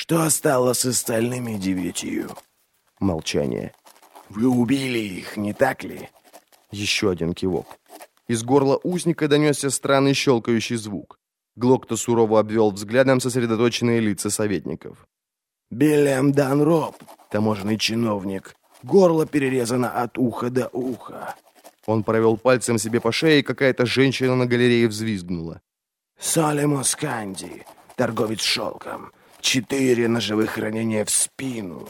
Что стало с остальными девятью? Молчание. Вы убили их, не так ли? Еще один кивок. Из горла узника донесся странный щелкающий звук. Глокта сурово обвел взглядом сосредоточенные лица советников. «Белем Данроб, таможенный чиновник. Горло перерезано от уха до уха». Он провел пальцем себе по шее, и какая-то женщина на галерее взвизгнула. «Салемос Канди, торговец шелком. Четыре ножевых ранения в спину».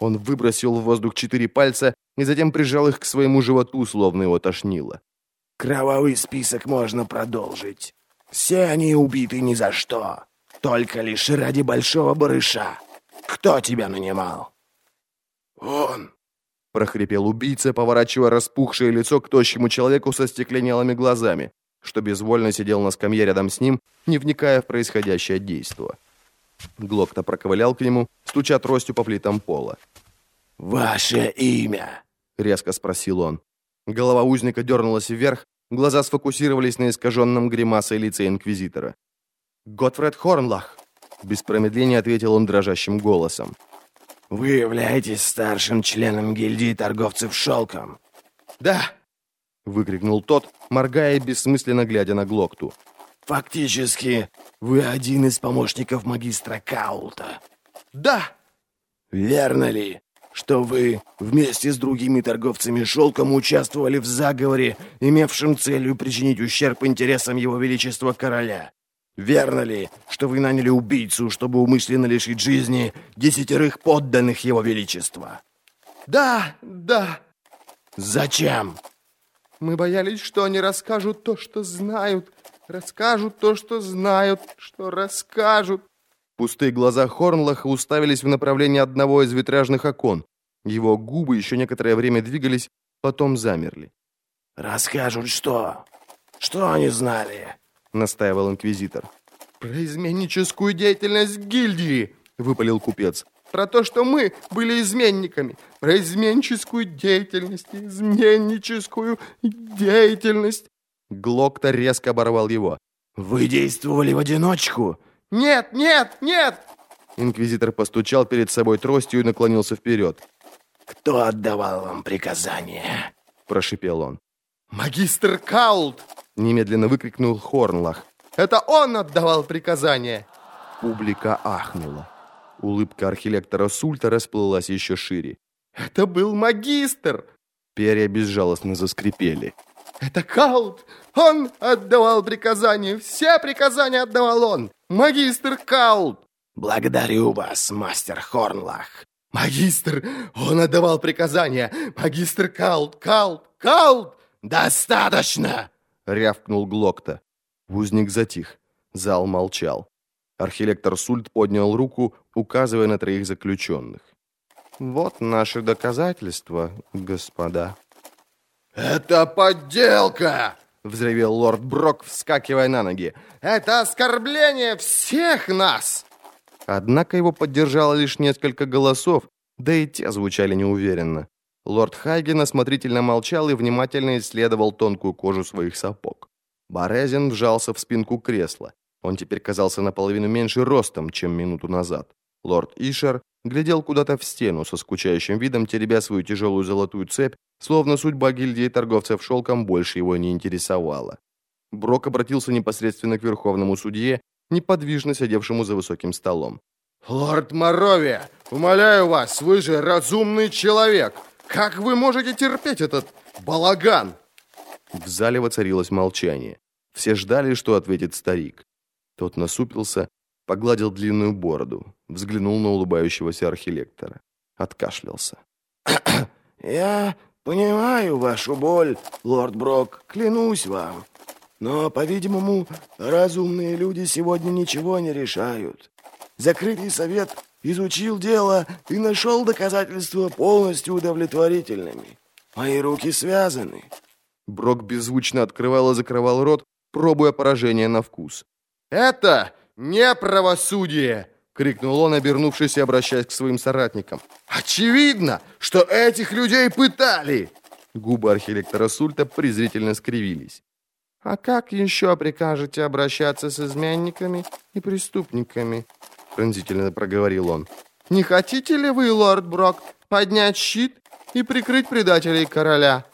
Он выбросил в воздух четыре пальца и затем прижал их к своему животу, словно его тошнило. «Кровавый список можно продолжить. Все они убиты ни за что. Только лишь ради большого барыша. Кто тебя нанимал?» «Он!» — прохрипел убийца, поворачивая распухшее лицо к тощему человеку со стекленелыми глазами, что безвольно сидел на скамье рядом с ним, не вникая в происходящее действо. Глокта проковылял к нему, стуча тростью по плитам пола. «Ваше имя?» — резко спросил он. Голова узника дернулась вверх, глаза сфокусировались на искаженном гримасой лице инквизитора. «Готфред Хорнлах!» — без промедления ответил он дрожащим голосом. «Вы являетесь старшим членом гильдии торговцев шелком?» «Да!» — выкрикнул тот, моргая и бессмысленно глядя на Глокту. «Фактически, вы один из помощников магистра Каулта?» «Да!» «Верно ли, что вы вместе с другими торговцами шелком участвовали в заговоре, имевшем целью причинить ущерб интересам его величества короля?» Верно ли, что вы наняли убийцу, чтобы умышленно лишить жизни десятерых подданных его величества? Да, да. Зачем? Мы боялись, что они расскажут то, что знают. Расскажут то, что знают, что расскажут. Пустые глаза Хорнлаха уставились в направлении одного из витражных окон. Его губы еще некоторое время двигались, потом замерли. «Расскажут что? Что они знали?» — настаивал инквизитор. «Про изменническую деятельность гильдии!» — выпалил купец. «Про то, что мы были изменниками! Про изменническую деятельность! Изменническую деятельность!» Глокта резко оборвал его. «Вы действовали в одиночку?» «Нет, нет, нет!» Инквизитор постучал перед собой тростью и наклонился вперед. «Кто отдавал вам приказания?» – прошипел он. «Магистр Каулт!» – немедленно выкрикнул Хорнлах. «Это он отдавал приказания!» Публика ахнула. Улыбка архилектора Сульта расплылась еще шире. «Это был магистр!» Перья безжалостно заскрипели. «Это Каулт! Он отдавал приказания! Все приказания отдавал он! Магистр Каулт!» «Благодарю вас, мастер Хорнлах!» «Магистр! Он отдавал приказания! Магистр Каулт! Каулт! Каулт!» «Достаточно!» — рявкнул Глокта. Узник затих. Зал молчал. Архилектор Сульт поднял руку, указывая на троих заключенных. «Вот наши доказательства, господа». «Это подделка!» — взревел лорд Брок, вскакивая на ноги. «Это оскорбление всех нас!» Однако его поддержало лишь несколько голосов, да и те звучали неуверенно. Лорд Хайген осмотрительно молчал и внимательно исследовал тонкую кожу своих сапог. Борезин вжался в спинку кресла. Он теперь казался наполовину меньше ростом, чем минуту назад. Лорд Ишер глядел куда-то в стену со скучающим видом, теребя свою тяжелую золотую цепь, словно судьба гильдии торговцев шелком больше его не интересовала. Брок обратился непосредственно к верховному судье, неподвижно сидевшему за высоким столом. «Лорд Моровия, умоляю вас, вы же разумный человек. Как вы можете терпеть этот балаган?» В зале воцарилось молчание. Все ждали, что ответит старик. Тот насупился, погладил длинную бороду, взглянул на улыбающегося архилектора. Откашлялся. «Я понимаю вашу боль, лорд Брок, клянусь вам. Но, по-видимому, разумные люди сегодня ничего не решают. Закрытый совет изучил дело и нашел доказательства полностью удовлетворительными. Мои руки связаны». Брок беззвучно открывал и закрывал рот, пробуя поражение на вкус. «Это не правосудие!» — крикнул он, обернувшись и обращаясь к своим соратникам. «Очевидно, что этих людей пытали!» Губы архилектора Сульта презрительно скривились. «А как еще прикажете обращаться с изменниками и преступниками?» пронзительно проговорил он. «Не хотите ли вы, лорд Брок, поднять щит и прикрыть предателей короля?»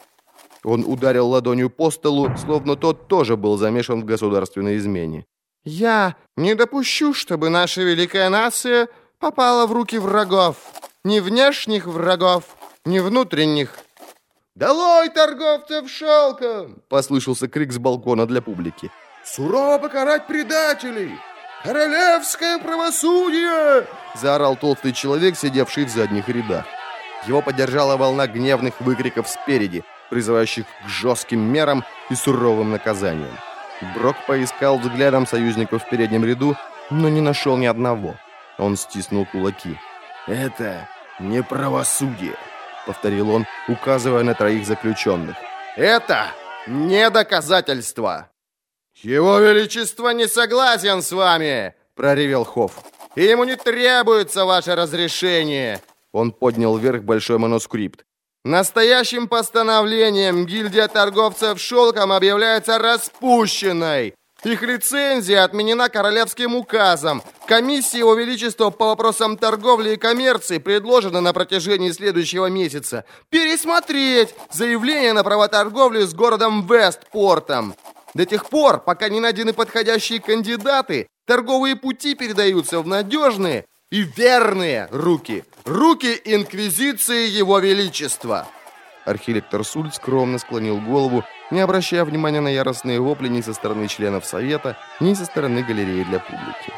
Он ударил ладонью по столу, словно тот тоже был замешан в государственной измене. «Я не допущу, чтобы наша великая нация попала в руки врагов. Ни внешних врагов, ни внутренних». «Долой торговцев шелком!» — послышался крик с балкона для публики. «Сурово покарать предателей! Королевское правосудие!» — заорал толстый человек, сидевший в задних рядах. Его поддержала волна гневных выкриков спереди, призывающих к жестким мерам и суровым наказаниям. Брок поискал взглядом союзников в переднем ряду, но не нашел ни одного. Он стиснул кулаки. «Это не правосудие», — повторил он, указывая на троих заключенных. «Это не доказательство!» «Его Величество не согласен с вами!» — проревел Хофф. «И ему не требуется ваше разрешение!» Он поднял вверх большой манускрипт. Настоящим постановлением гильдия торговцев шелком объявляется распущенной. Их лицензия отменена королевским указом. Комиссия Его Величества по вопросам торговли и коммерции предложена на протяжении следующего месяца пересмотреть заявление на право торговли с городом Вестпортом. До тех пор, пока не найдены подходящие кандидаты, торговые пути передаются в надежные и верные руки. Руки Инквизиции Его Величества!» Архилектор Суль скромно склонил голову, не обращая внимания на яростные вопли ни со стороны членов Совета, ни со стороны галереи для публики.